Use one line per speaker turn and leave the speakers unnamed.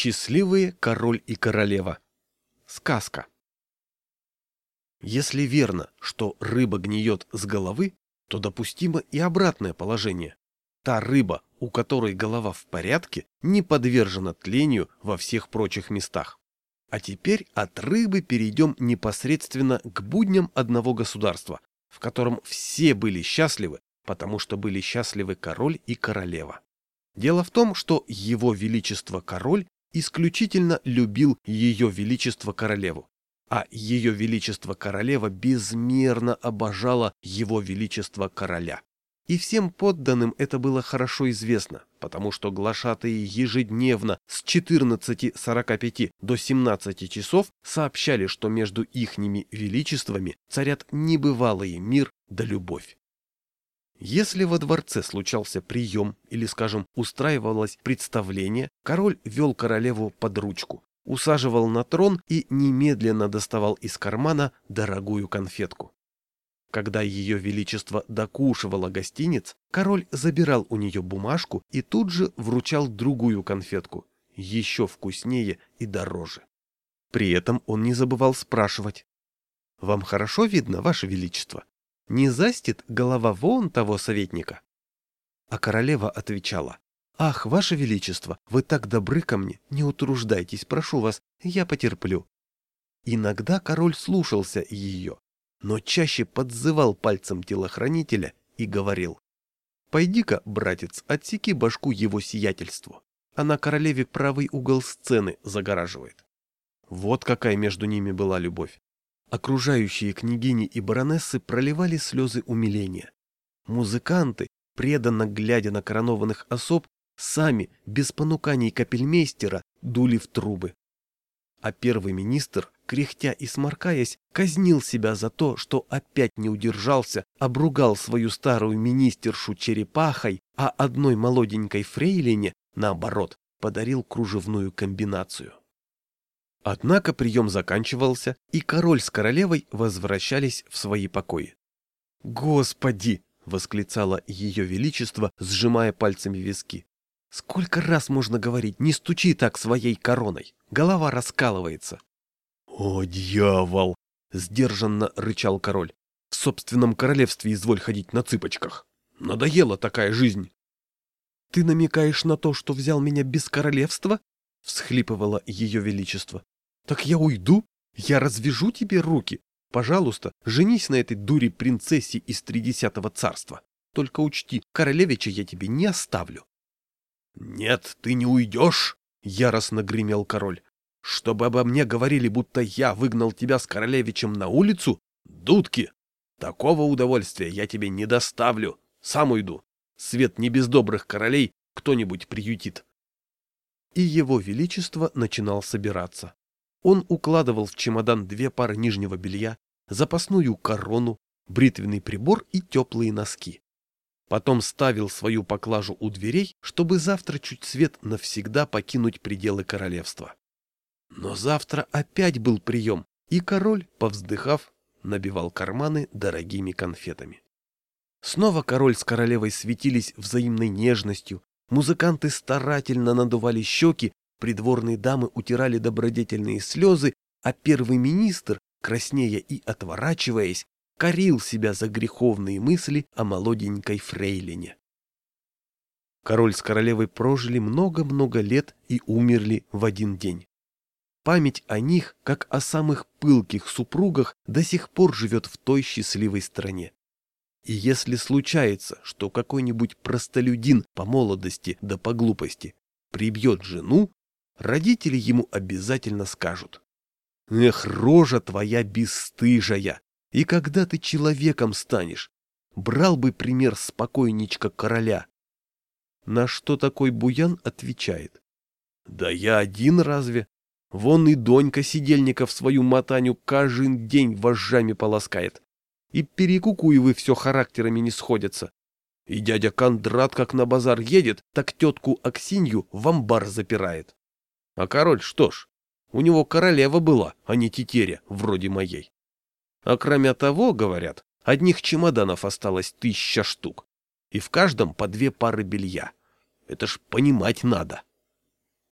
Счастливые король и королева. Сказка. Если верно, что рыба гниет с головы, то допустимо и обратное положение. Та рыба, у которой голова в порядке, не подвержена тлению во всех прочих местах. А теперь от рыбы перейдем непосредственно к будням одного государства, в котором все были счастливы, потому что были счастливы король и королева. Дело в том, что его величество король исключительно любил ее величество королеву, а ее величество королева безмерно обожала его величество короля. И всем подданным это было хорошо известно, потому что глашатые ежедневно с 14.45 до 17 часов сообщали, что между ихними величествами царят небывалый мир да любовь. Если во дворце случался прием или, скажем, устраивалось представление, король вел королеву под ручку, усаживал на трон и немедленно доставал из кармана дорогую конфетку. Когда ее величество докушивало гостиниц, король забирал у нее бумажку и тут же вручал другую конфетку, еще вкуснее и дороже. При этом он не забывал спрашивать. «Вам хорошо видно, ваше величество? Не застит голова вон того советника? А королева отвечала, «Ах, ваше величество, вы так добры ко мне, не утруждайтесь, прошу вас, я потерплю». Иногда король слушался ее, но чаще подзывал пальцем телохранителя и говорил, «Пойди-ка, братец, отсеки башку его сиятельству. Она королеве правый угол сцены загораживает». Вот какая между ними была любовь. Окружающие княгини и баронессы проливали слезы умиления. Музыканты, преданно глядя на коронованных особ, сами, без понуканий капельмейстера, дули в трубы. А первый министр, кряхтя и сморкаясь, казнил себя за то, что опять не удержался, обругал свою старую министершу черепахой, а одной молоденькой фрейлине, наоборот, подарил кружевную комбинацию. Однако прием заканчивался, и король с королевой возвращались в свои покои. «Господи!» — восклицало ее величество, сжимая пальцами виски. «Сколько раз можно говорить, не стучи так своей короной! Голова раскалывается!» «О, дьявол!» — сдержанно рычал король. «В собственном королевстве изволь ходить на цыпочках! Надоела такая жизнь!» «Ты намекаешь на то, что взял меня без королевства?» — всхлипывало ее величество. Так я уйду? Я развяжу тебе руки? Пожалуйста, женись на этой дуре принцессе из тридесятого царства. Только учти, королевича я тебе не оставлю. — Нет, ты не уйдешь, — яростно гремел король. — Чтобы обо мне говорили, будто я выгнал тебя с королевичем на улицу? Дудки! Такого удовольствия я тебе не доставлю. Сам уйду. Свет не без добрых королей кто-нибудь приютит. И его величество начинал собираться. Он укладывал в чемодан две пары нижнего белья, запасную корону, бритвенный прибор и теплые носки. Потом ставил свою поклажу у дверей, чтобы завтра чуть свет навсегда покинуть пределы королевства. Но завтра опять был прием, и король, повздыхав, набивал карманы дорогими конфетами. Снова король с королевой светились взаимной нежностью, музыканты старательно надували щеки, Придворные дамы утирали добродетельные слезы, а первый министр, краснея и отворачиваясь, корил себя за греховные мысли о молоденькой фрейлине. Король с королевой прожили много-много лет и умерли в один день. Память о них, как о самых пылких супругах, до сих пор живет в той счастливой стране. И если случается, что какой-нибудь простолюдин по молодости да по глупости прибьет жену, родители ему обязательно скажут. Эх, рожа твоя бесстыжая! И когда ты человеком станешь? Брал бы пример спокойничка короля. На что такой буян отвечает. Да я один разве? Вон и Донька Сидельников свою мотаню каждый день вожжами полоскает. И перекукуевы все характерами не сходятся. И дядя Кондрат как на базар едет, так тетку Аксинью в амбар запирает. А король что ж, у него королева была, а не тетеря, вроде моей. А кроме того, говорят, одних чемоданов осталось тысяча штук, и в каждом по две пары белья. Это ж понимать надо.